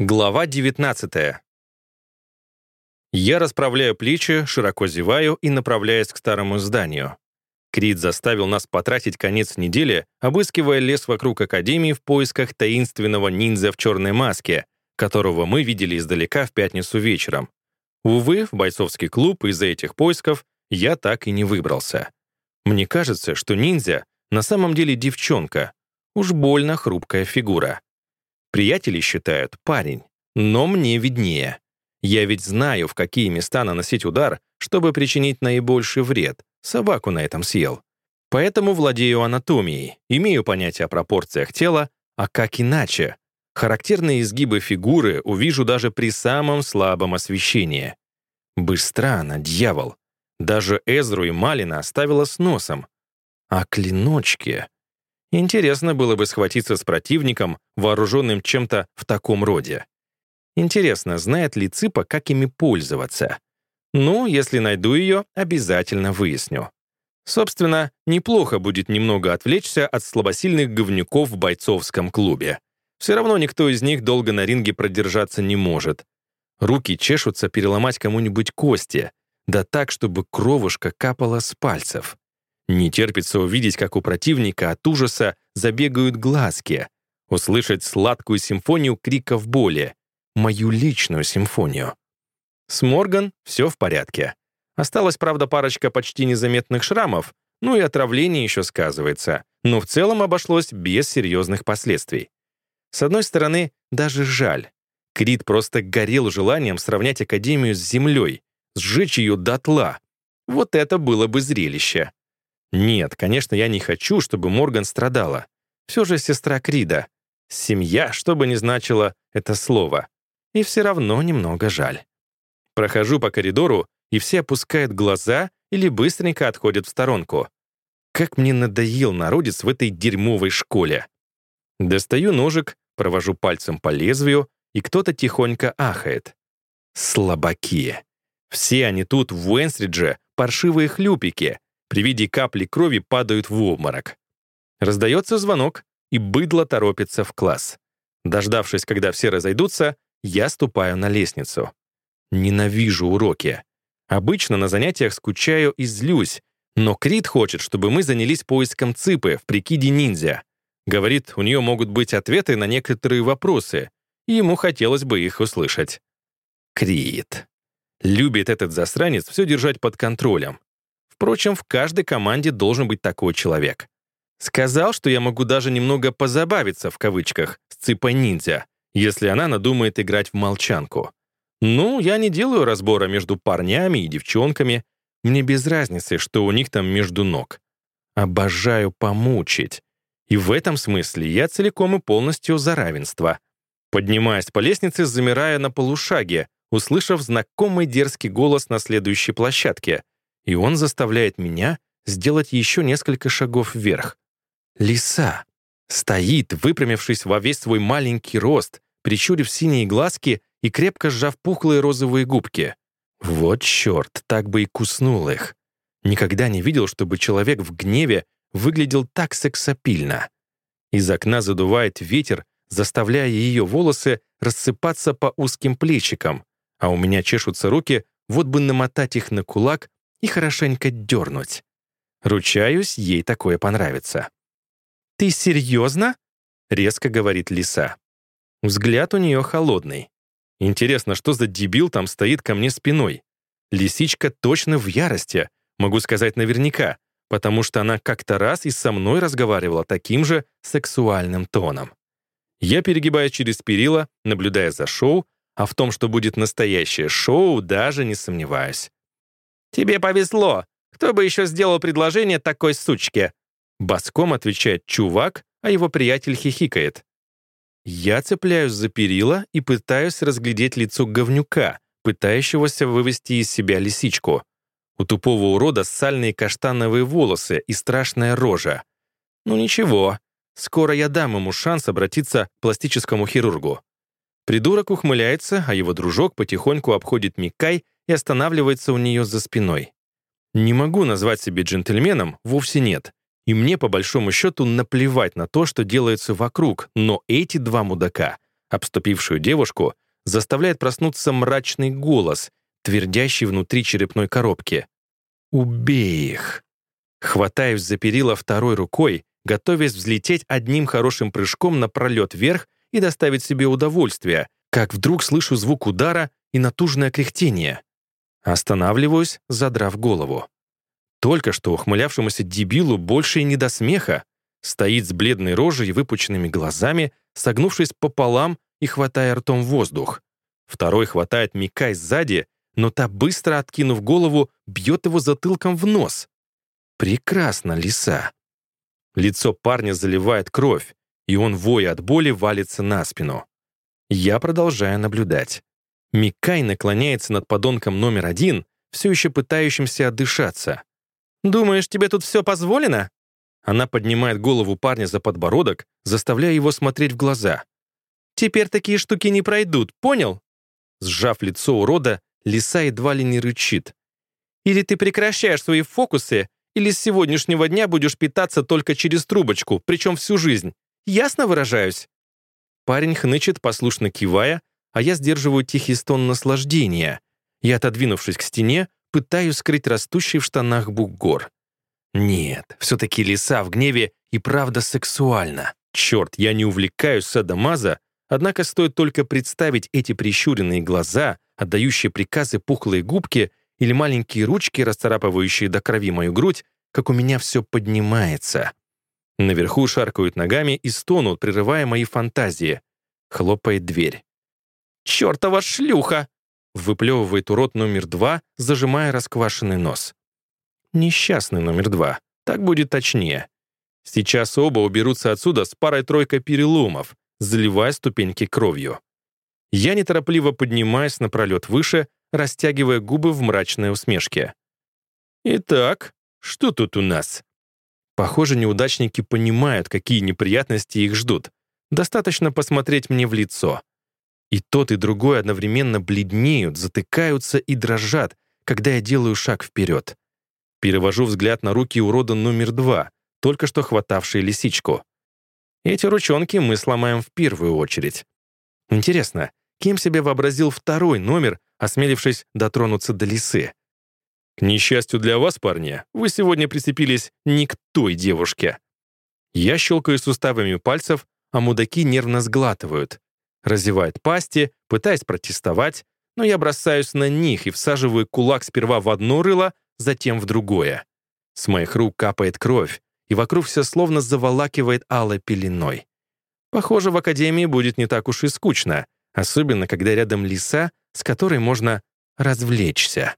Глава 19 Я расправляю плечи, широко зеваю и направляюсь к старому зданию. Крит заставил нас потратить конец недели, обыскивая лес вокруг Академии в поисках таинственного ниндзя в черной маске, которого мы видели издалека в пятницу вечером. Увы, в бойцовский клуб из-за этих поисков я так и не выбрался. Мне кажется, что ниндзя на самом деле девчонка, уж больно хрупкая фигура. Приятели считают парень, но мне виднее. Я ведь знаю, в какие места наносить удар, чтобы причинить наибольший вред. Собаку на этом съел. Поэтому владею анатомией, имею понятие о пропорциях тела, а как иначе? Характерные изгибы фигуры увижу даже при самом слабом освещении. Быстро она, дьявол. Даже Эзру и Малина оставила с носом. А клиночки... Интересно было бы схватиться с противником, вооруженным чем-то в таком роде. Интересно, знает ли Цыпа, как ими пользоваться? Ну, если найду ее, обязательно выясню. Собственно, неплохо будет немного отвлечься от слабосильных говнюков в бойцовском клубе. Все равно никто из них долго на ринге продержаться не может. Руки чешутся переломать кому-нибудь кости, да так, чтобы кровушка капала с пальцев. Не терпится увидеть, как у противника от ужаса забегают глазки, услышать сладкую симфонию криков боли, мою личную симфонию. С Морган все в порядке. Осталась, правда, парочка почти незаметных шрамов, ну и отравление еще сказывается, но в целом обошлось без серьезных последствий. С одной стороны, даже жаль. Крит просто горел желанием сравнять Академию с землей, сжечь ее дотла. Вот это было бы зрелище. Нет, конечно, я не хочу, чтобы Морган страдала. Все же сестра Крида. Семья, что бы ни значило это слово. И все равно немного жаль. Прохожу по коридору, и все опускают глаза или быстренько отходят в сторонку. Как мне надоел народец в этой дерьмовой школе. Достаю ножик, провожу пальцем по лезвию, и кто-то тихонько ахает. Слабаки. Все они тут, в Уэнсридже, паршивые хлюпики, при виде капли крови падают в обморок. Раздается звонок, и быдло торопится в класс. Дождавшись, когда все разойдутся, я ступаю на лестницу. Ненавижу уроки. Обычно на занятиях скучаю и злюсь, но Крит хочет, чтобы мы занялись поиском цыпы в прикиде ниндзя. Говорит, у нее могут быть ответы на некоторые вопросы, и ему хотелось бы их услышать. Крит. Любит этот засранец все держать под контролем. Впрочем, в каждой команде должен быть такой человек. Сказал, что я могу даже немного «позабавиться» в кавычках с цыпой ниндзя, если она надумает играть в молчанку. Ну, я не делаю разбора между парнями и девчонками. Мне без разницы, что у них там между ног. Обожаю помучить. И в этом смысле я целиком и полностью за равенство. Поднимаясь по лестнице, замирая на полушаге, услышав знакомый дерзкий голос на следующей площадке — и он заставляет меня сделать еще несколько шагов вверх. Лиса стоит, выпрямившись во весь свой маленький рост, прищурив синие глазки и крепко сжав пухлые розовые губки. Вот черт, так бы и куснул их. Никогда не видел, чтобы человек в гневе выглядел так сексапильно. Из окна задувает ветер, заставляя ее волосы рассыпаться по узким плечикам, а у меня чешутся руки, вот бы намотать их на кулак и хорошенько дернуть. Ручаюсь, ей такое понравится. «Ты серьезно?» — резко говорит лиса. Взгляд у нее холодный. Интересно, что за дебил там стоит ко мне спиной? Лисичка точно в ярости, могу сказать наверняка, потому что она как-то раз и со мной разговаривала таким же сексуальным тоном. Я перегибаюсь через перила, наблюдая за шоу, а в том, что будет настоящее шоу, даже не сомневаюсь. «Тебе повезло. Кто бы еще сделал предложение такой сучке?» Баском отвечает чувак, а его приятель хихикает. Я цепляюсь за перила и пытаюсь разглядеть лицо говнюка, пытающегося вывести из себя лисичку. У тупого урода сальные каштановые волосы и страшная рожа. Ну ничего, скоро я дам ему шанс обратиться к пластическому хирургу. Придурок ухмыляется, а его дружок потихоньку обходит Микай и останавливается у нее за спиной. Не могу назвать себя джентльменом, вовсе нет. И мне, по большому счету, наплевать на то, что делается вокруг, но эти два мудака Обступившую девушку заставляет проснуться мрачный голос, твердящий внутри черепной коробки. «Убей их!» Хватаюсь за перила второй рукой, готовясь взлететь одним хорошим прыжком на пролет вверх и доставить себе удовольствие, как вдруг слышу звук удара и натужное кряхтение. Останавливаюсь, задрав голову. Только что ухмылявшемуся дебилу больше и не до смеха. Стоит с бледной рожей и выпученными глазами, согнувшись пополам и хватая ртом воздух. Второй хватает Микай сзади, но та, быстро откинув голову, бьет его затылком в нос. Прекрасно, лиса. Лицо парня заливает кровь, и он, воя от боли, валится на спину. Я продолжаю наблюдать. Микай наклоняется над подонком номер один, все еще пытающимся отдышаться. «Думаешь, тебе тут все позволено?» Она поднимает голову парня за подбородок, заставляя его смотреть в глаза. «Теперь такие штуки не пройдут, понял?» Сжав лицо урода, лиса едва ли не рычит. «Или ты прекращаешь свои фокусы, или с сегодняшнего дня будешь питаться только через трубочку, причем всю жизнь. Ясно выражаюсь?» Парень хнычет, послушно кивая, а я сдерживаю тихий стон наслаждения. И, отодвинувшись к стене, пытаюсь скрыть растущий в штанах бугор. Нет, все-таки лиса в гневе и правда сексуальна. Черт, я не увлекаюсь садомаза, однако стоит только представить эти прищуренные глаза, отдающие приказы пухлые губки или маленькие ручки, расцарапывающие до крови мою грудь, как у меня все поднимается. Наверху шаркают ногами и стонут, прерывая мои фантазии. Хлопает дверь. «Чёртова шлюха!» выплевывает урод номер два, зажимая расквашенный нос. Несчастный номер два. Так будет точнее. Сейчас оба уберутся отсюда с парой-тройкой переломов, заливая ступеньки кровью. Я неторопливо поднимаюсь напролет выше, растягивая губы в мрачной усмешке. «Итак, что тут у нас?» Похоже, неудачники понимают, какие неприятности их ждут. Достаточно посмотреть мне в лицо. И тот, и другой одновременно бледнеют, затыкаются и дрожат, когда я делаю шаг вперед. Перевожу взгляд на руки урода номер два, только что хватавшие лисичку. Эти ручонки мы сломаем в первую очередь. Интересно, кем себе вообразил второй номер, осмелившись дотронуться до лисы? К несчастью для вас, парни, вы сегодня прицепились не к той девушке. Я щелкаю суставами пальцев, а мудаки нервно сглатывают. Разевают пасти, пытаясь протестовать, но я бросаюсь на них и всаживаю кулак сперва в одно рыло, затем в другое. С моих рук капает кровь, и вокруг все словно заволакивает алой пеленой. Похоже, в академии будет не так уж и скучно, особенно когда рядом лиса, с которой можно развлечься.